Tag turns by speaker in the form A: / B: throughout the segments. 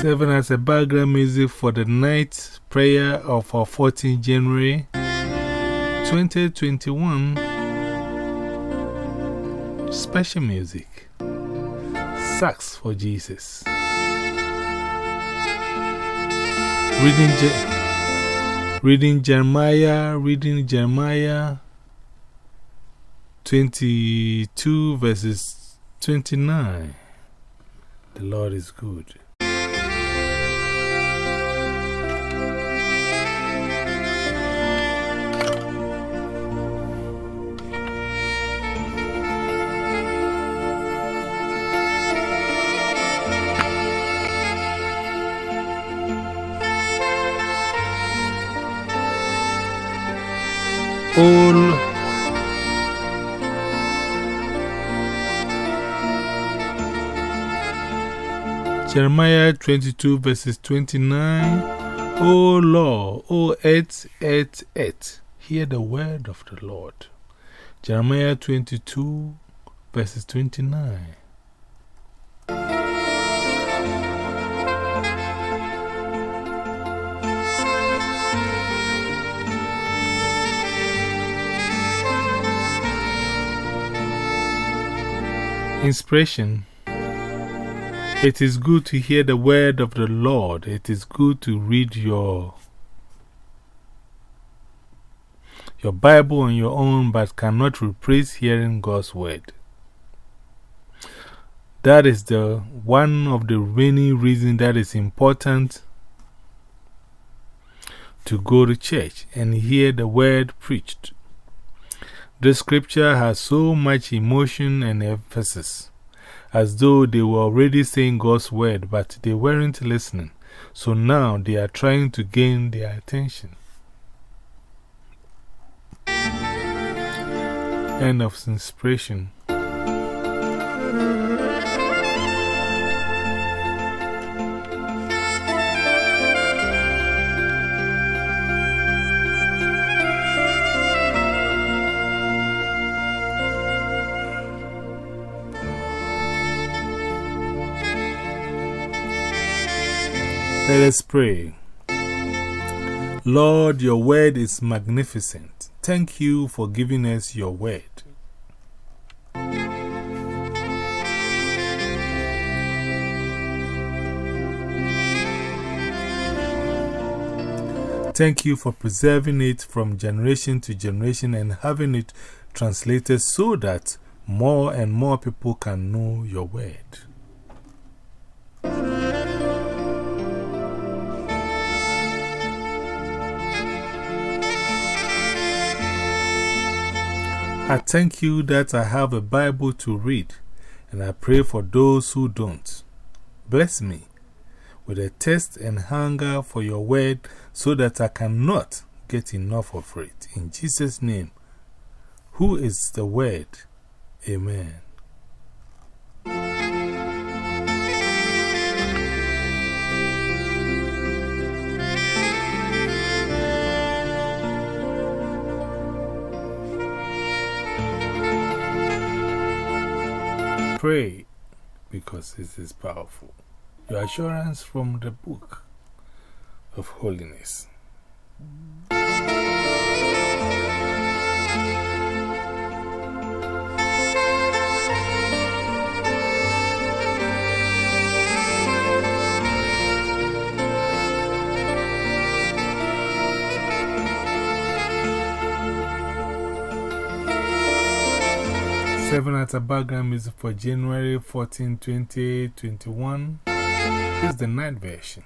A: Seven as a background music for the night prayer of our 14th January 2021. Special music. Sax for Jesus. Reading, Je reading Jeremiah, reading Jeremiah 22 verses 29. The Lord is good. All Jeremiah 22 verses twenty nine. 29 O Lord, O et, et, et, hear the word of the Lord. Jeremiah 22 verses 29 Inspiration It is good to hear the word of the Lord. It is good to read your, your Bible on your own, but cannot replace hearing God's word. That is the one of the many reasons that is important to go to church and hear the word preached. The scripture has so much emotion and emphasis, as though they were already saying God's word, but they weren't listening. So now they are trying to gain their attention. End of inspiration. Let us pray. Lord, your word is magnificent. Thank you for giving us your word. Thank you for preserving it from generation to generation and having it translated so that more and more people can know your word. I thank you that I have a Bible to read, and I pray for those who don't. Bless me with a thirst and hunger for your word so that I cannot get enough of it. In Jesus' name, who is the word? Amen. Pray because it is powerful. Your assurance from the book of holiness. Seven at a background music for January 14, 2021. This is the night version.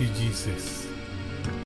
A: You, Jesus.